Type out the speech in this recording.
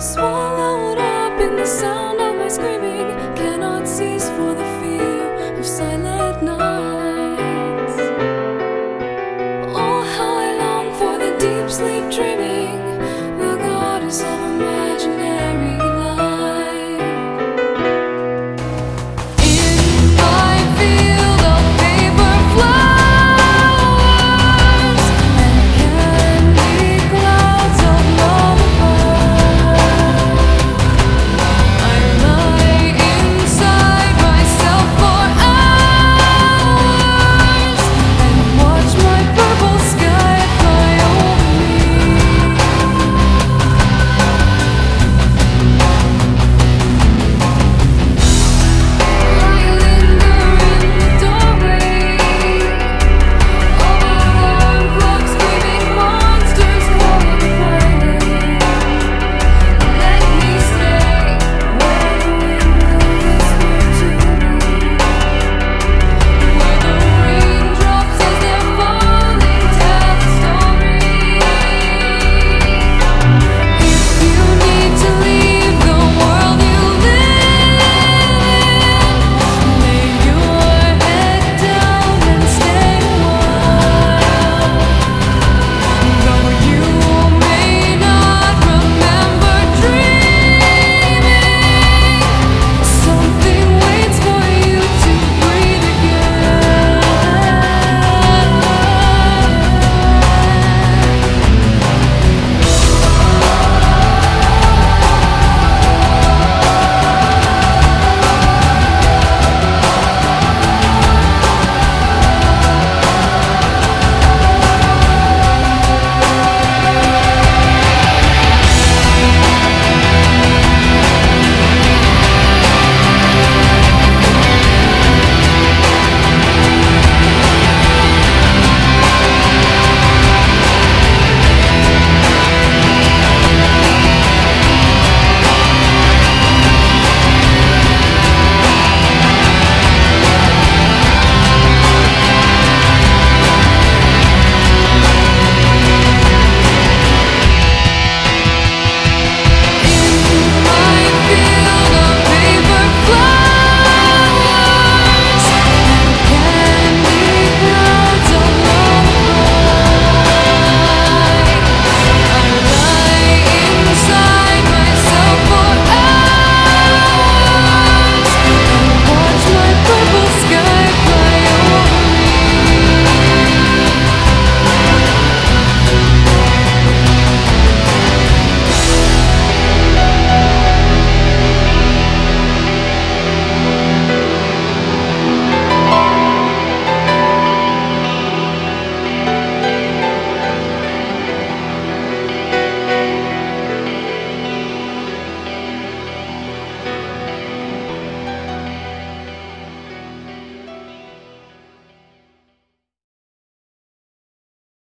Swallowed up in the sound of my screaming, cannot cease for the fear of silent night.